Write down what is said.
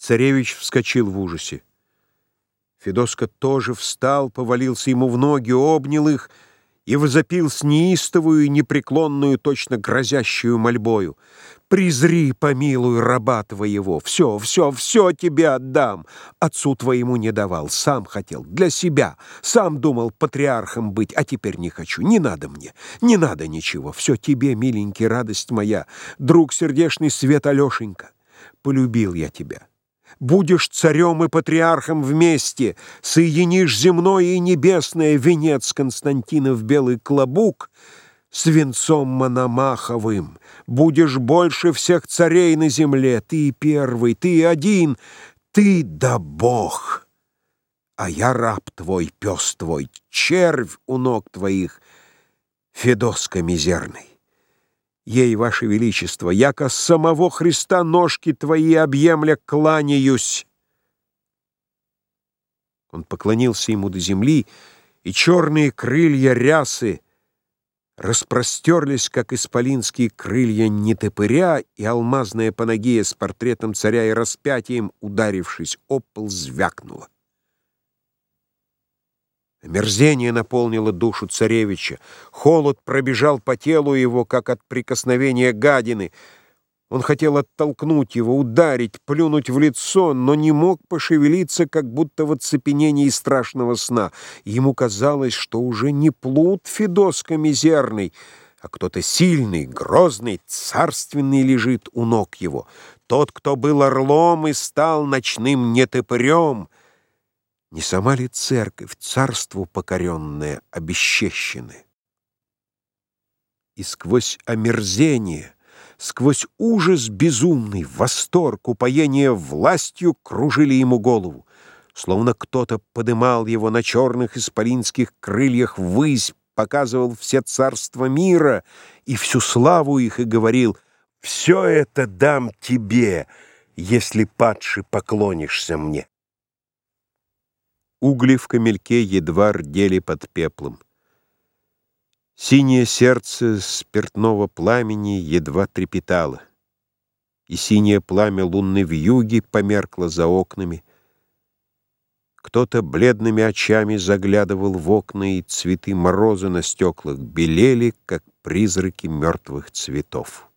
Царевич вскочил в ужасе. Федоска тоже встал, повалился ему в ноги, обнял их и возопил с неистовую непреклонную, точно грозящую мольбою. «Призри, помилуй раба твоего! Все, все, все тебе отдам! Отцу твоему не давал, сам хотел, для себя, сам думал патриархом быть, а теперь не хочу, не надо мне, не надо ничего, все тебе, миленький, радость моя, друг сердечный свет Алешенька, полюбил я тебя». Будешь царем и патриархом вместе, Соединишь земное и небесное Венец Константинов белый клобук С венцом Мономаховым. Будешь больше всех царей на земле, Ты первый, ты один, ты да Бог. А я раб твой, пес твой, червь у ног твоих, Федоска мизерный. Ей, Ваше Величество, яко самого Христа ножки твои объемля кланяюсь. Он поклонился ему до земли, и черные крылья рясы распростерлись, как исполинские крылья нетопыря, и алмазная панагия с портретом царя и распятием, ударившись об пол, звякнула. Омерзение наполнило душу царевича. Холод пробежал по телу его, как от прикосновения гадины. Он хотел оттолкнуть его, ударить, плюнуть в лицо, но не мог пошевелиться, как будто в оцепенении страшного сна. Ему казалось, что уже не плут Федоска мизерный, а кто-то сильный, грозный, царственный лежит у ног его. Тот, кто был орлом и стал ночным нетопырем — не сама ли церковь, царству покоренная, обесчещены? И сквозь омерзение, сквозь ужас безумный, восторг, упоение властью кружили ему голову, словно кто-то подымал его на черных исполинских крыльях ввысь, показывал все царства мира и всю славу их и говорил «Все это дам тебе, если, падший, поклонишься мне». Угли в камельке едва рдели под пеплом. Синее сердце спиртного пламени едва трепетало, и синее пламя лунной вьюги померкло за окнами. Кто-то бледными очами заглядывал в окна, и цветы мороза на стеклах белели, как призраки мертвых цветов.